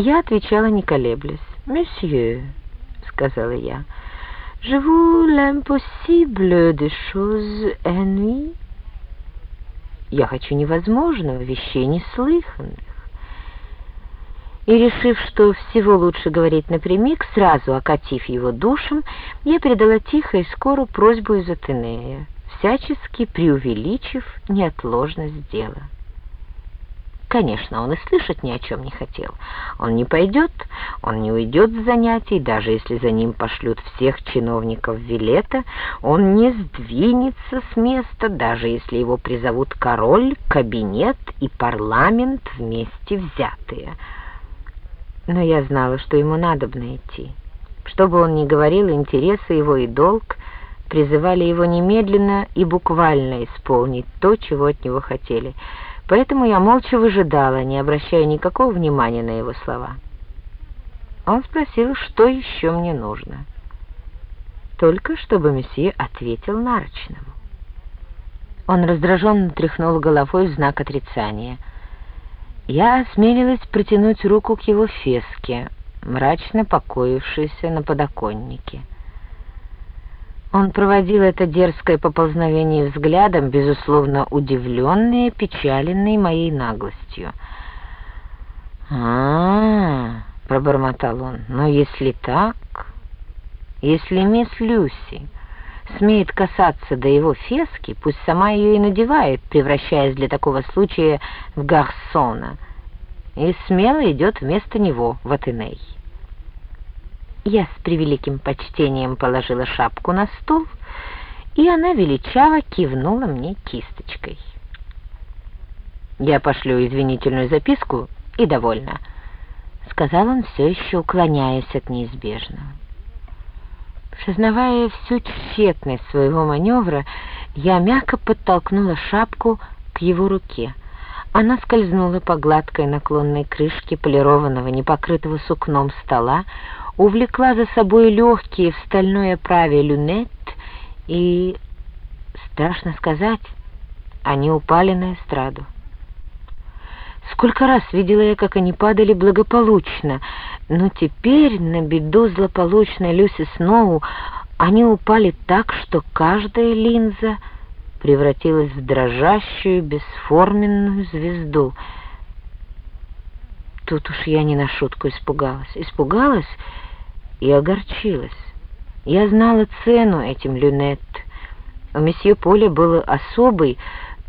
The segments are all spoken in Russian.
Я отвечала, не колеблясь. «Месье», — сказала я, — «je vous l'impossible de choses ennuis». Я хочу невозможного, вещей неслыханных. И, решив, что всего лучше говорить напрямик, сразу окатив его душем, я передала тихо и скоро просьбу из Атенея, всячески преувеличив неотложность дела. Конечно, он и слышать ни о чем не хотел. Он не пойдет, он не уйдет с занятий, даже если за ним пошлют всех чиновников Вилета, он не сдвинется с места, даже если его призовут король, кабинет и парламент вместе взятые. Но я знала, что ему надобно идти. Что бы он ни говорил, интересы его и долг призывали его немедленно и буквально исполнить то, чего от него хотели — Поэтому я молча выжидала, не обращая никакого внимания на его слова. Он спросил, что еще мне нужно. Только чтобы месье ответил нарочному. Он раздраженно тряхнул головой в знак отрицания. Я осмелилась протянуть руку к его феске, мрачно покоившейся на подоконнике. Он проводил это дерзкое поползновение взглядом, безусловно удивленный и печаленный моей наглостью. а, -а, -а пробормотал он, — «но если так, если мисс Люси смеет касаться до его фески, пусть сама ее и надевает, превращаясь для такого случая в гарсона, и смело идет вместо него в Атеней». Я с превеликим почтением положила шапку на стол, и она величаво кивнула мне кисточкой. «Я пошлю извинительную записку и довольна», — сказал он, все еще уклоняясь от неизбежного. Сознавая всю тщетность своего маневра, я мягко подтолкнула шапку к его руке. Она скользнула по гладкой наклонной крышке полированного, непокрытого сукном стола, увлекла за собой легкие в стальной оправе люнет, и, страшно сказать, они упали на эстраду. Сколько раз видела я, как они падали благополучно, но теперь, на беду злополучной Люси Сноу, они упали так, что каждая линза превратилась в дрожащую, бесформенную звезду. Тут уж я не на шутку испугалась. Испугалась и огорчилась. Я знала цену этим люнет. У месье Поля был особый,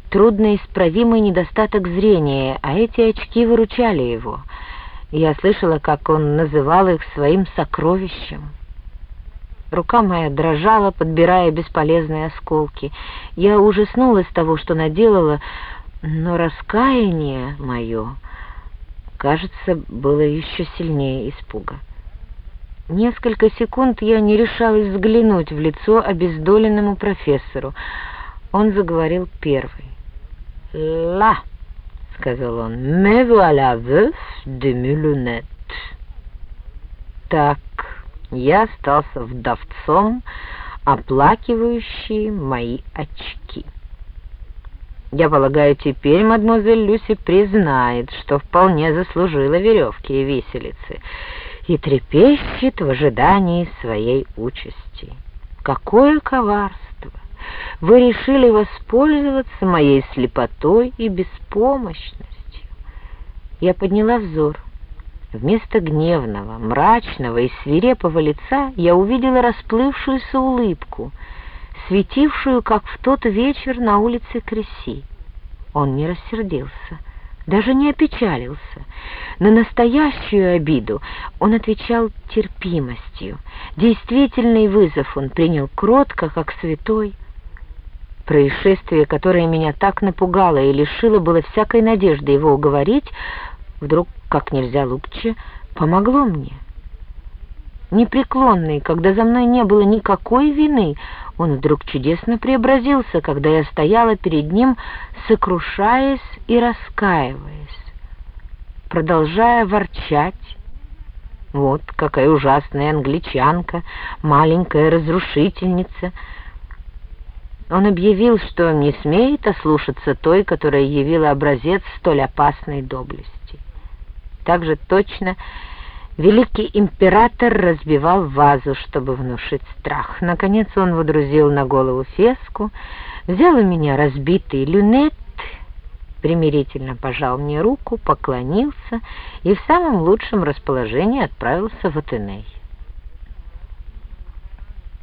трудноисправимый недостаток зрения, а эти очки выручали его. Я слышала, как он называл их своим сокровищем. Рука моя дрожала, подбирая бесполезные осколки. Я ужаснулась того, что наделала, но раскаяние мое, кажется, было еще сильнее испуга. Несколько секунд я не решалась взглянуть в лицо обездоленному профессору. Он заговорил первый. «Ла», — сказал он, — «me voilà veuf de mes Так, я остался вдовцом, оплакивающий мои очки. Я полагаю, теперь мадемуазель Люси признает, что вполне заслужила веревки и виселицы, и трепещет в ожидании своей участи. Какое коварство! Вы решили воспользоваться моей слепотой и беспомощностью. Я подняла взор. Вместо гневного, мрачного и свирепого лица я увидела расплывшуюся улыбку, светившую, как в тот вечер на улице Креси. Он не рассердился даже не опечалился. На настоящую обиду он отвечал терпимостью. Действительный вызов он принял кротко, как святой. Происшествие, которое меня так напугало и лишило было всякой надежды его уговорить, вдруг, как нельзя лучше, помогло мне. Непреклонный, когда за мной не было никакой вины, он вдруг чудесно преобразился, когда я стояла перед ним, сокрушаясь и раскаиваясь, продолжая ворчать. Вот какая ужасная англичанка, маленькая разрушительница. Он объявил, что не смеет ослушаться той, которая явила образец столь опасной доблести. так же точно великий император разбивал вазу, чтобы внушить страх. Наконец он водрузил на голову феску, взял у меня разбитый люнет, примирительно пожал мне руку, поклонился и в самом лучшем расположении отправился в Атеней.